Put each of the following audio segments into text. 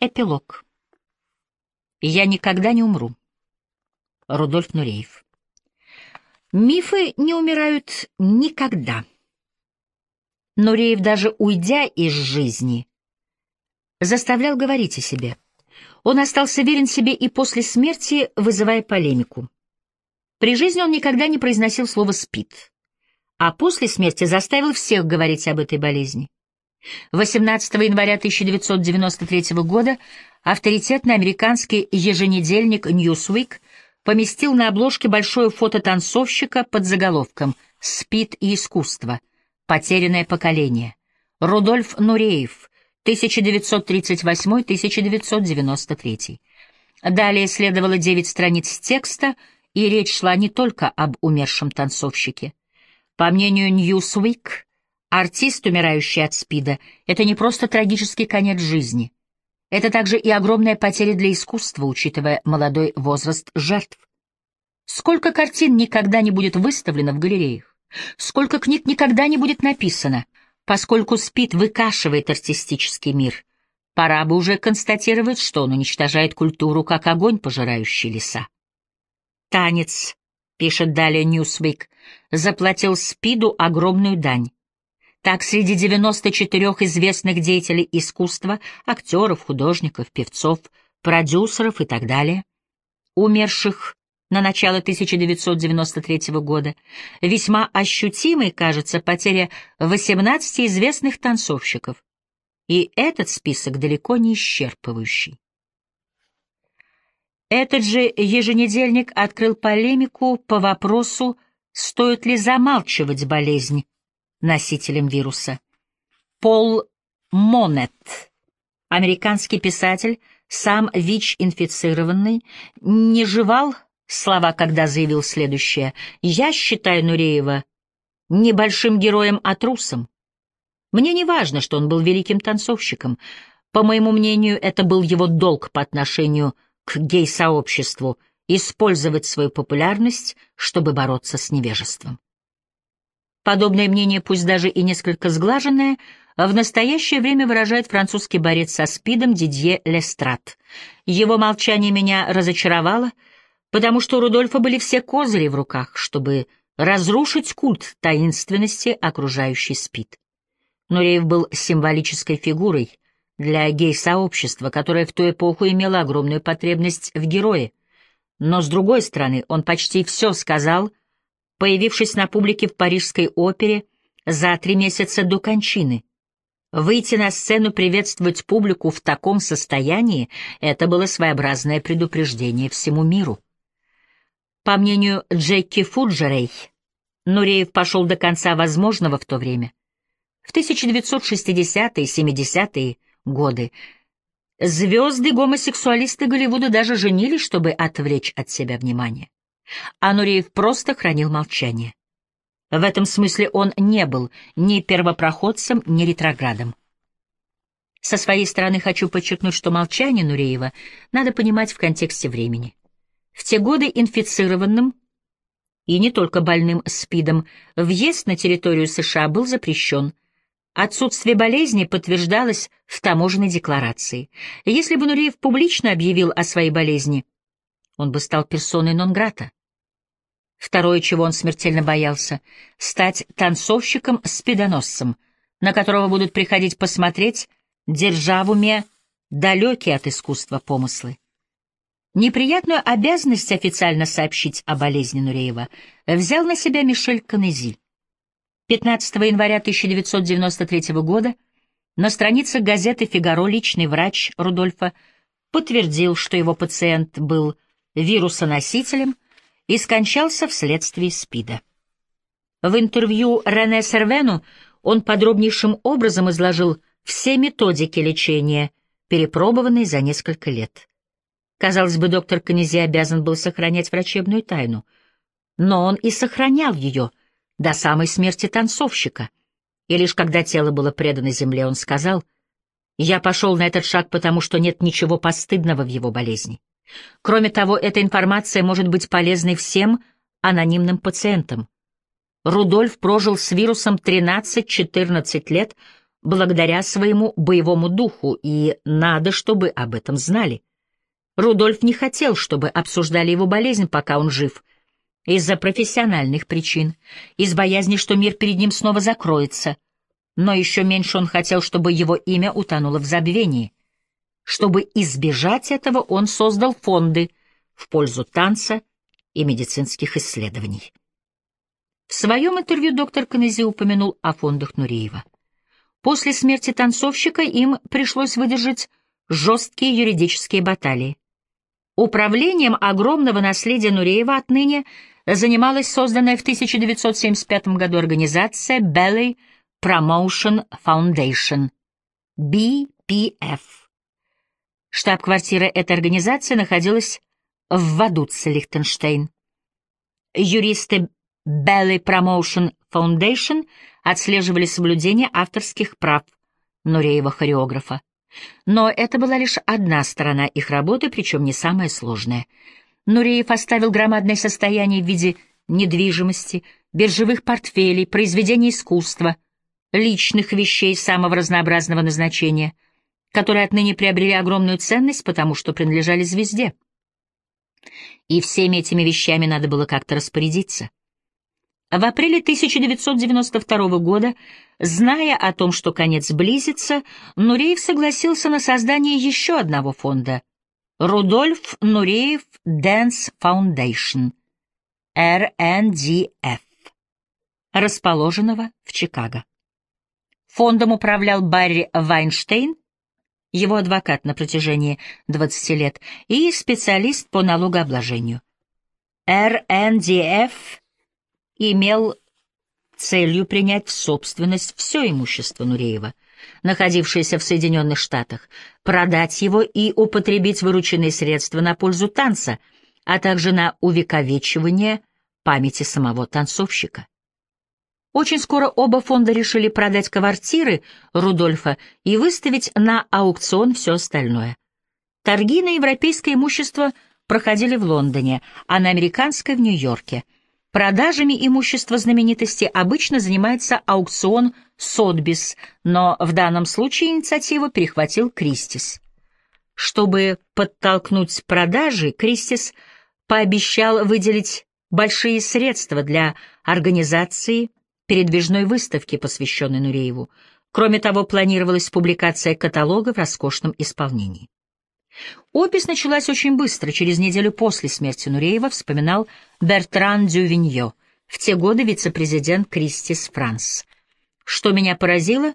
Эпилог. Я никогда не умру. Рудольф Нуреев. Мифы не умирают никогда. Нуреев, даже уйдя из жизни, заставлял говорить о себе. Он остался верен себе и после смерти, вызывая полемику. При жизни он никогда не произносил слово «спит», а после смерти заставил всех говорить об этой болезни. 18 января 1993 года авторитетный американский еженедельник Newsweek поместил на обложке большое фото танцовщика под заголовком «Спит и искусство. Потерянное поколение». Рудольф Нуреев, 1938-1993. Далее следовало девять страниц текста, и речь шла не только об умершем танцовщике. По мнению Newsweek, Артист, умирающий от СПИДа, — это не просто трагический конец жизни. Это также и огромная потеря для искусства, учитывая молодой возраст жертв. Сколько картин никогда не будет выставлено в галереях? Сколько книг никогда не будет написано? Поскольку СПИД выкашивает артистический мир, пора бы уже констатировать, что он уничтожает культуру, как огонь, пожирающий леса. «Танец», — пишет далее Ньюсвик, — заплатил СПИДу огромную дань. Так, среди 94 известных деятелей искусства, актеров, художников, певцов, продюсеров и так далее, умерших на начало 1993 года, весьма ощутимой кажется потеря 18 известных танцовщиков. И этот список далеко не исчерпывающий. Этот же еженедельник открыл полемику по вопросу, стоит ли замалчивать болезнь носителем вируса. Пол Монет, американский писатель, сам ВИЧ-инфицированный, не жевал слова, когда заявил следующее. «Я считаю Нуреева небольшим героем, а трусом. Мне не важно, что он был великим танцовщиком. По моему мнению, это был его долг по отношению к гей-сообществу — использовать свою популярность, чтобы бороться с невежеством. Подобное мнение, пусть даже и несколько сглаженное, в настоящее время выражает французский борец со СПИДом Дидье Лестрат. Его молчание меня разочаровало, потому что у Рудольфа были все козыри в руках, чтобы разрушить культ таинственности, окружающий СПИД. Нуреев был символической фигурой для гей-сообщества, которое в ту эпоху имело огромную потребность в герое. Но, с другой стороны, он почти все сказал появившись на публике в Парижской опере за три месяца до кончины. Выйти на сцену приветствовать публику в таком состоянии — это было своеобразное предупреждение всему миру. По мнению Джеки Фуджерей, Нуреев пошел до конца возможного в то время. В 1960-е и 70-е годы звезды-гомосексуалисты Голливуда даже женились, чтобы отвлечь от себя внимание а Нуреев просто хранил молчание. В этом смысле он не был ни первопроходцем, ни ретроградом. Со своей стороны хочу подчеркнуть, что молчание Нуреева надо понимать в контексте времени. В те годы инфицированным и не только больным СПИДом въезд на территорию США был запрещен. Отсутствие болезни подтверждалось в таможенной декларации. Если бы Нуреев публично объявил о своей болезни, он бы стал персоной нон-грата. Второе, чего он смертельно боялся — стать танцовщиком-спидоносцем, на которого будут приходить посмотреть, держа в уме далекие от искусства помыслы. Неприятную обязанность официально сообщить о болезни Нуреева взял на себя Мишель Канези. 15 января 1993 года на страницах газеты «Фигаро» личный врач Рудольфа подтвердил, что его пациент был вирусоносителем — и скончался вследствие СПИДа. В интервью Рене Сервену он подробнейшим образом изложил все методики лечения, перепробованные за несколько лет. Казалось бы, доктор Канези обязан был сохранять врачебную тайну, но он и сохранял ее до самой смерти танцовщика. И лишь когда тело было предано земле, он сказал, «Я пошел на этот шаг, потому что нет ничего постыдного в его болезни. Кроме того, эта информация может быть полезной всем анонимным пациентам. Рудольф прожил с вирусом 13-14 лет, благодаря своему боевому духу, и надо, чтобы об этом знали. Рудольф не хотел, чтобы обсуждали его болезнь, пока он жив, из-за профессиональных причин, из боязни, что мир перед ним снова закроется. Но еще меньше он хотел, чтобы его имя утонуло в забвении. Чтобы избежать этого, он создал фонды в пользу танца и медицинских исследований. В своем интервью доктор Канези упомянул о фондах Нуреева. После смерти танцовщика им пришлось выдержать жесткие юридические баталии. Управлением огромного наследия Нуреева отныне занималась созданная в 1975 году организация Ballet Promotion Foundation, BPF. Штаб-квартира этой организации находилась в Вадуце, Лихтенштейн. Юристы Ballet Promotion Foundation отслеживали соблюдение авторских прав Нуреева-хореографа. Но это была лишь одна сторона их работы, причем не самая сложная. Нуреев оставил громадное состояние в виде недвижимости, биржевых портфелей, произведений искусства, личных вещей самого разнообразного назначения, которые отныне приобрели огромную ценность, потому что принадлежали звезде. И всеми этими вещами надо было как-то распорядиться. В апреле 1992 года, зная о том, что конец близится, Нуреев согласился на создание еще одного фонда — Рудольф Нуреев Dance Foundation, RNDF, расположенного в Чикаго. Фондом управлял Барри Вайнштейн, его адвокат на протяжении 20 лет, и специалист по налогообложению. RNDF имел целью принять в собственность все имущество Нуреева, находившееся в Соединенных Штатах, продать его и употребить вырученные средства на пользу танца, а также на увековечивание памяти самого танцовщика. Очень скоро оба фонда решили продать квартиры Рудольфа и выставить на аукцион все остальное. Торги на европейское имущество проходили в Лондоне, а на американское — в Нью-Йорке — Продажами имущества знаменитости обычно занимается аукцион Сотбис, но в данном случае инициативу перехватил Кристис. Чтобы подтолкнуть продажи, Кристис пообещал выделить большие средства для организации передвижной выставки, посвященной Нурееву. Кроме того, планировалась публикация каталога в роскошном исполнении. Опись началась очень быстро, через неделю после смерти Нуреева, вспоминал Бертран Дювиньо, в те годы вице-президент Кристис Франс. Что меня поразило,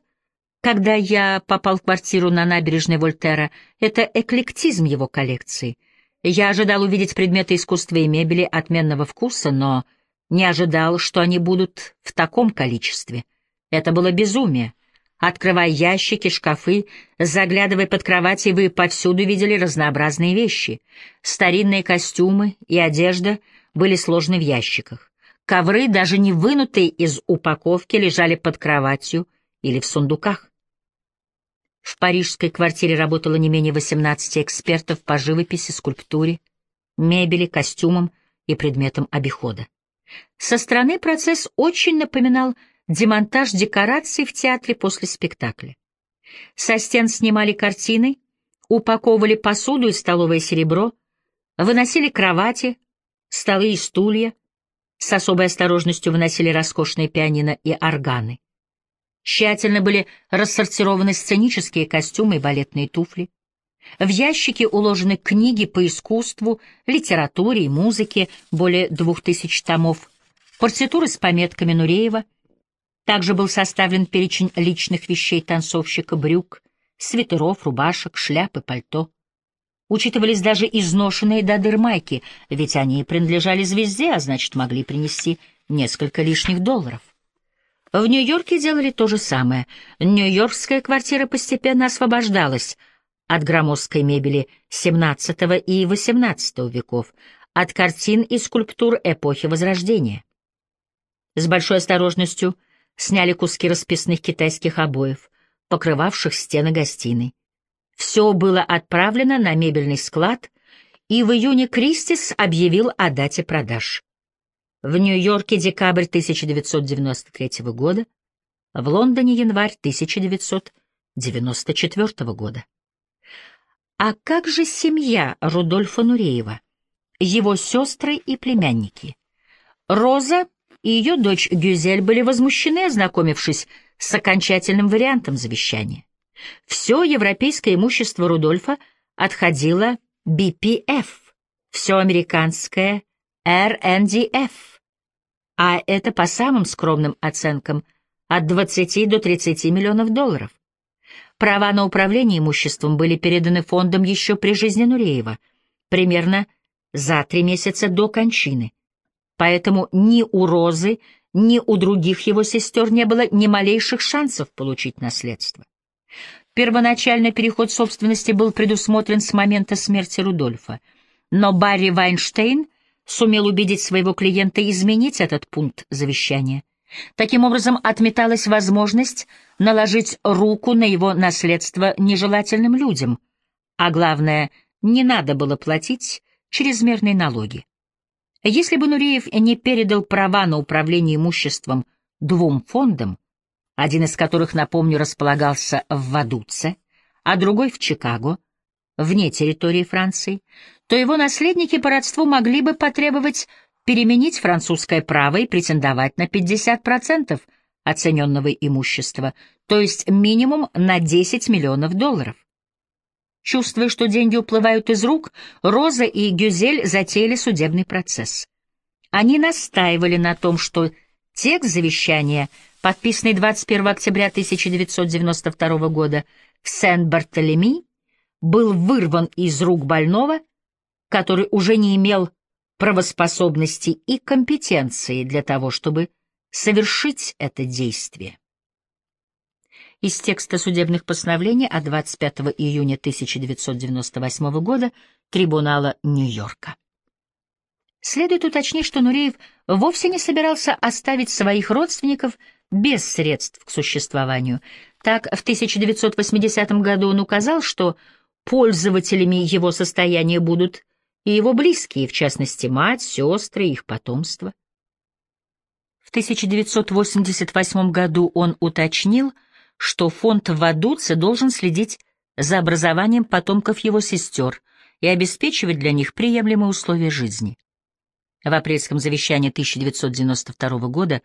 когда я попал в квартиру на набережной Вольтера, это эклектизм его коллекции. Я ожидал увидеть предметы искусства и мебели отменного вкуса, но не ожидал, что они будут в таком количестве. Это было безумие. Открывая ящики, шкафы, заглядывая под кровати, вы повсюду видели разнообразные вещи. Старинные костюмы и одежда были сложены в ящиках. Ковры, даже не вынутые из упаковки, лежали под кроватью или в сундуках. В парижской квартире работало не менее 18 экспертов по живописи, скульптуре, мебели, костюмам и предметам обихода. Со стороны процесс очень напоминал демонтаж декораций в театре после спектакля. Со стен снимали картины, упаковывали посуду и столовое серебро, выносили кровати, столы и стулья, с особой осторожностью выносили роскошные пианино и органы. Тщательно были рассортированы сценические костюмы и балетные туфли. В ящики уложены книги по искусству, литературе и музыке, более двух тысяч томов, партитуры с пометками Нуреева, также был составлен перечень личных вещей танцовщика, брюк, свитеров, рубашек, шляп и пальто. Учитывались даже изношенные до дыр майки, ведь они принадлежали звезде, а значит, могли принести несколько лишних долларов. В Нью-Йорке делали то же самое. Нью-Йоркская квартира постепенно освобождалась от громоздкой мебели XVII и XVIII веков, от картин и скульптур эпохи Возрождения. С большой осторожностью – сняли куски расписных китайских обоев, покрывавших стены гостиной. Все было отправлено на мебельный склад, и в июне Кристис объявил о дате продаж. В Нью-Йорке декабрь 1993 года В Лондоне январь 1994 года. А как же семья Рудольфа Нуреева, его сестры и племянники? Роза и ее дочь Гюзель были возмущены, ознакомившись с окончательным вариантом завещания. Все европейское имущество Рудольфа отходило BPF, все американское RNDF, а это по самым скромным оценкам от 20 до 30 миллионов долларов. Права на управление имуществом были переданы фондом еще при жизни Нуреева, примерно за три месяца до кончины. Поэтому ни у Розы, ни у других его сестер не было ни малейших шансов получить наследство. Первоначальный переход собственности был предусмотрен с момента смерти Рудольфа, но Барри Вайнштейн сумел убедить своего клиента изменить этот пункт завещания. Таким образом, отметалась возможность наложить руку на его наследство нежелательным людям, а главное, не надо было платить чрезмерные налоги. Если бы Нуреев не передал права на управление имуществом двум фондам, один из которых, напомню, располагался в Вадуце, а другой в Чикаго, вне территории Франции, то его наследники по родству могли бы потребовать переменить французское право и претендовать на 50% оцененного имущества, то есть минимум на 10 миллионов долларов. Чувствуя, что деньги уплывают из рук, Роза и Гюзель затеяли судебный процесс. Они настаивали на том, что текст завещания, подписанный 21 октября 1992 года в Сен-Бартолеми, был вырван из рук больного, который уже не имел правоспособности и компетенции для того, чтобы совершить это действие из текста судебных постановлений от 25 июня 1998 года Трибунала Нью-Йорка. Следует уточнить, что Нуреев вовсе не собирался оставить своих родственников без средств к существованию. Так, в 1980 году он указал, что пользователями его состояния будут и его близкие, в частности, мать, сестры, их потомство. В 1988 году он уточнил, что фонд Вадуца должен следить за образованием потомков его сестер и обеспечивать для них приемлемые условия жизни. В апрельском завещании 1992 года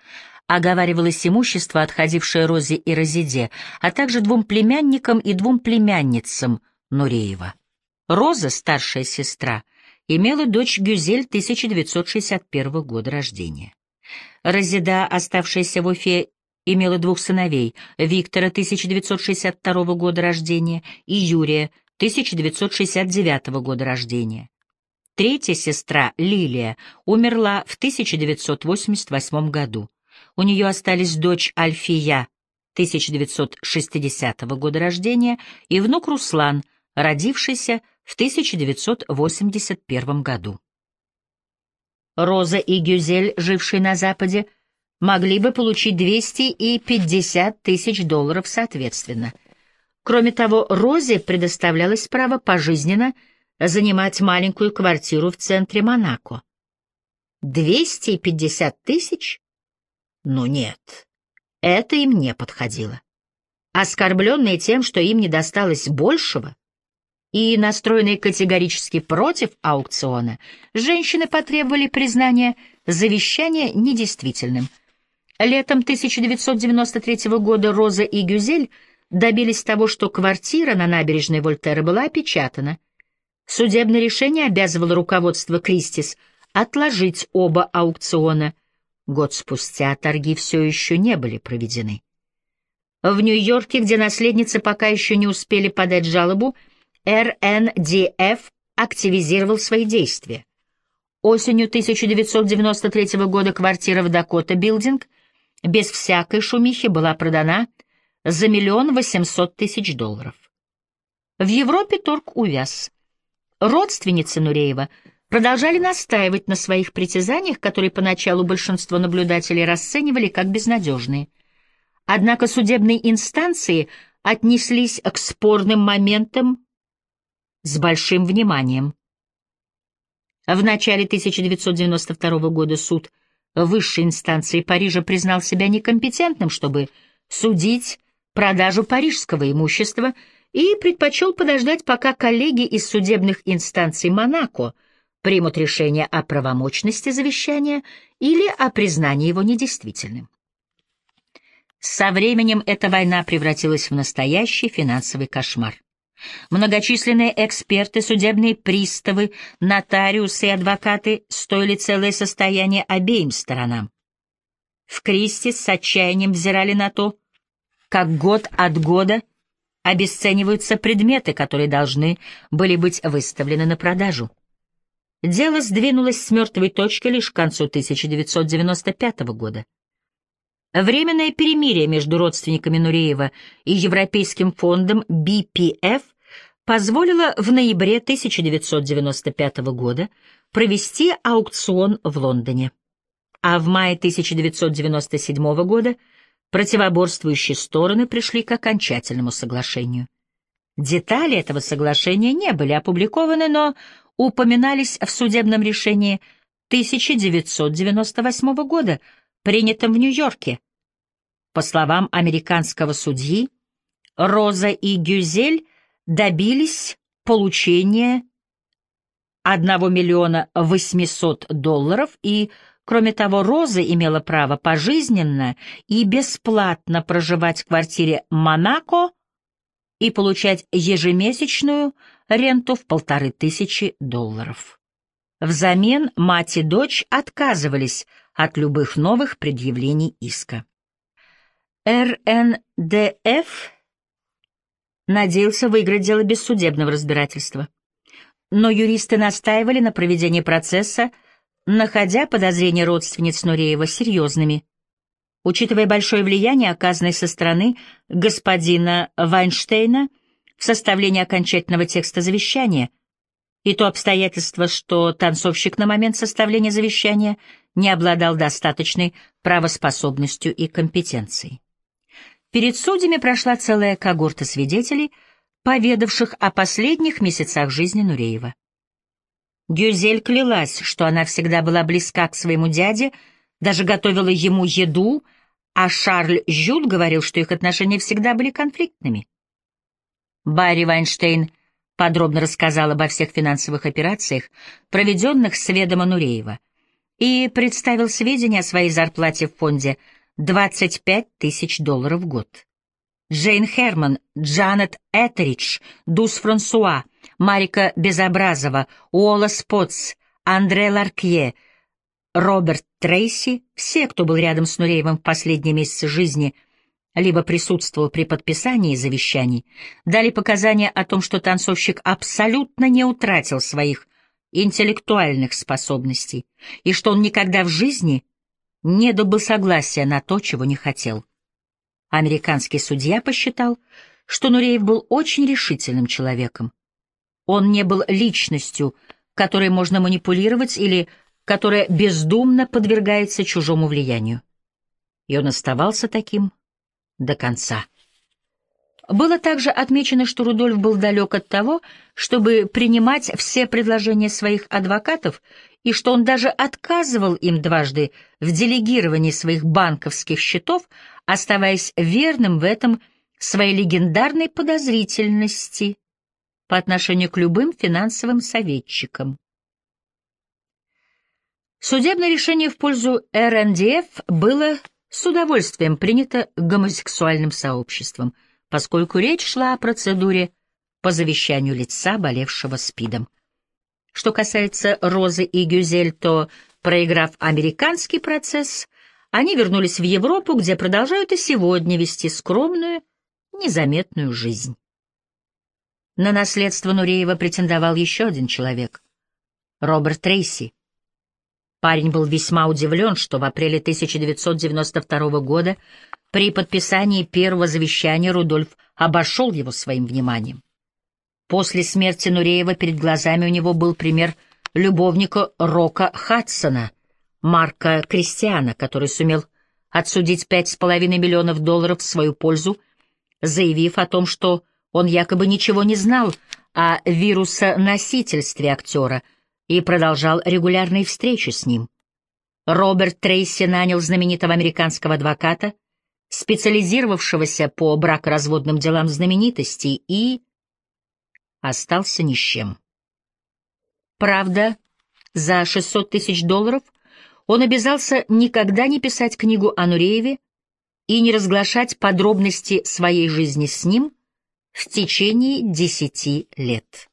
оговаривалось имущество, отходившее Розе и Розиде, а также двум племянникам и двум племянницам Нуреева. Роза, старшая сестра, имела дочь Гюзель 1961 года рождения. Розида, оставшаяся в Уфе имела двух сыновей — Виктора, 1962 года рождения, и Юрия, 1969 года рождения. Третья сестра, Лилия, умерла в 1988 году. У нее остались дочь Альфия, 1960 года рождения, и внук Руслан, родившийся в 1981 году. Роза и Гюзель, жившие на Западе, могли бы получить 200 и 50 тысяч долларов соответственно. Кроме того, Розе предоставлялось право пожизненно занимать маленькую квартиру в центре Монако. 250 тысяч? Ну нет, это им не подходило. Оскорбленные тем, что им не досталось большего, и настроенные категорически против аукциона, женщины потребовали признания завещания недействительным — Летом 1993 года Роза и Гюзель добились того, что квартира на набережной Вольтера была опечатана. Судебное решение обязывало руководство Кристис отложить оба аукциона. Год спустя торги все еще не были проведены. В Нью-Йорке, где наследницы пока еще не успели подать жалобу, РНДФ активизировал свои действия. Осенью 1993 года квартира в Дакота-билдинг — без всякой шумихи была продана за миллион восемьсот тысяч долларов. В Европе торг увяз. Родственницы Нуреева продолжали настаивать на своих притязаниях, которые поначалу большинство наблюдателей расценивали как безнадежные. Однако судебные инстанции отнеслись к спорным моментам с большим вниманием. В начале 1992 года суд высшей инстанции Парижа признал себя некомпетентным, чтобы судить продажу парижского имущества и предпочел подождать, пока коллеги из судебных инстанций Монако примут решение о правомочности завещания или о признании его недействительным. Со временем эта война превратилась в настоящий финансовый кошмар. Многочисленные эксперты, судебные приставы, нотариусы и адвокаты стоили целое состояние обеим сторонам. В Кристи с отчаянием взирали на то, как год от года обесцениваются предметы, которые должны были быть выставлены на продажу. Дело сдвинулось с мертвой точки лишь к концу 1995 года. Временное перемирие между родственниками Нуреева и Европейским фондом BPF позволило в ноябре 1995 года провести аукцион в Лондоне. А в мае 1997 года противоборствующие стороны пришли к окончательному соглашению. Детали этого соглашения не были опубликованы, но упоминались в судебном решении 1998 года, принятом в Нью-Йорке. По словам американского судьи, Роза и Гюзель добились получения 1 миллиона 800 долларов и, кроме того, Роза имела право пожизненно и бесплатно проживать в квартире Монако и получать ежемесячную ренту в полторы тысячи долларов. Взамен мать и дочь отказывались от любых новых предъявлений иска. РНДФ надеялся выиграть дело без судебного разбирательства. Но юристы настаивали на проведении процесса, находя подозрения родственниц Нуреева серьезными. Учитывая большое влияние, оказанное со стороны господина Вайнштейна в составлении окончательного текста завещания, и то обстоятельство, что танцовщик на момент составления завещания не обладал достаточной правоспособностью и компетенцией. Перед судьями прошла целая когорта свидетелей, поведавших о последних месяцах жизни Нуреева. Гюзель клялась, что она всегда была близка к своему дяде, даже готовила ему еду, а Шарль Жюд говорил, что их отношения всегда были конфликтными. Барри Вайнштейн подробно рассказал обо всех финансовых операциях, проведенных с ведома Нуреева, и представил сведения о своей зарплате в фонде – 25 тысяч долларов в год. Джейн Херман, Джанет Этеридж, Дус Франсуа, Марика Безобразова, Уолла Спотс, Андре Ларкье, Роберт Трейси, все, кто был рядом с Нуреевым в последние месяцы жизни, либо присутствовал при подписании завещаний, дали показания о том, что танцовщик абсолютно не утратил своих интеллектуальных способностей и что он никогда в жизни не дал согласия на то, чего не хотел. Американский судья посчитал, что Нуреев был очень решительным человеком. Он не был личностью, которой можно манипулировать или которая бездумно подвергается чужому влиянию. И он оставался таким до конца. Было также отмечено, что Рудольф был далек от того, чтобы принимать все предложения своих адвокатов и что он даже отказывал им дважды в делегировании своих банковских счетов, оставаясь верным в этом своей легендарной подозрительности по отношению к любым финансовым советчикам. Судебное решение в пользу РНДФ было с удовольствием принято гомосексуальным сообществом, поскольку речь шла о процедуре по завещанию лица, болевшего СПИДом. Что касается Розы и Гюзель, то, проиграв американский процесс, они вернулись в Европу, где продолжают и сегодня вести скромную, незаметную жизнь. На наследство Нуреева претендовал еще один человек — Роберт Трейси. Парень был весьма удивлен, что в апреле 1992 года при подписании первого завещания Рудольф обошел его своим вниманием. После смерти Нуреева перед глазами у него был пример любовника Рока Хадсона, Марка Кристиана, который сумел отсудить пять с половиной миллионов долларов в свою пользу, заявив о том, что он якобы ничего не знал о вирусоносительстве актера и продолжал регулярные встречи с ним. Роберт Трейси нанял знаменитого американского адвоката, специализировавшегося по бракоразводным делам знаменитостей, и остался ни с чем. Правда, за 600 тысяч долларов он обязался никогда не писать книгу о Нурееве и не разглашать подробности своей жизни с ним в течение десяти лет.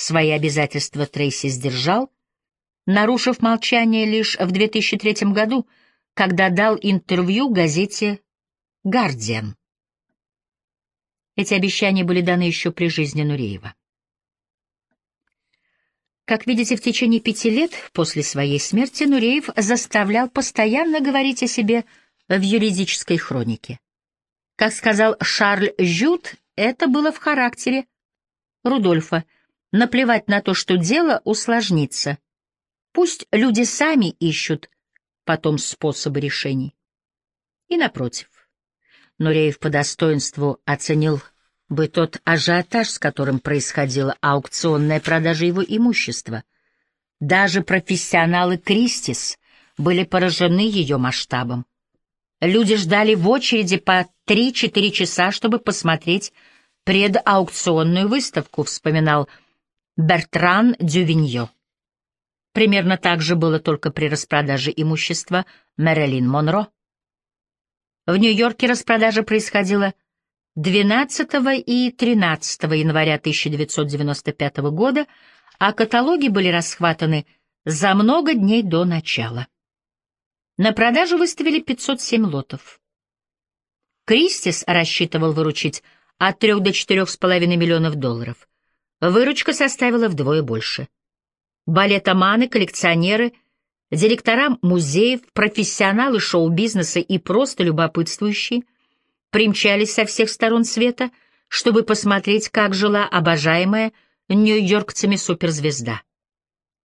Свои обязательства Трейси сдержал, нарушив молчание лишь в 2003 году, когда дал интервью газете «Гардиан». Эти обещания были даны еще при жизни Нуреева. Как видите, в течение пяти лет после своей смерти Нуреев заставлял постоянно говорить о себе в юридической хронике. Как сказал Шарль Жют, это было в характере Рудольфа — Наплевать на то, что дело усложнится. Пусть люди сами ищут потом способы решений. И напротив, Нуреев по достоинству оценил бы тот ажиотаж, с которым происходила аукционная продажа его имущества. Даже профессионалы Кристис были поражены ее масштабом. Люди ждали в очереди по 3-4 часа, чтобы посмотреть предаукционную выставку, вспоминал Бертран Дювиньо. Примерно так же было только при распродаже имущества Мэрилин Монро. В Нью-Йорке распродажа происходила 12 и 13 января 1995 года, а каталоги были расхватаны за много дней до начала. На продажу выставили 507 лотов. Кристис рассчитывал выручить от 3 до 4,5 миллионов долларов. Выручка составила вдвое больше. Балетоманы, коллекционеры, директора музеев, профессионалы шоу-бизнеса и просто любопытствующие примчались со всех сторон света, чтобы посмотреть, как жила обожаемая нью-йоркцами суперзвезда.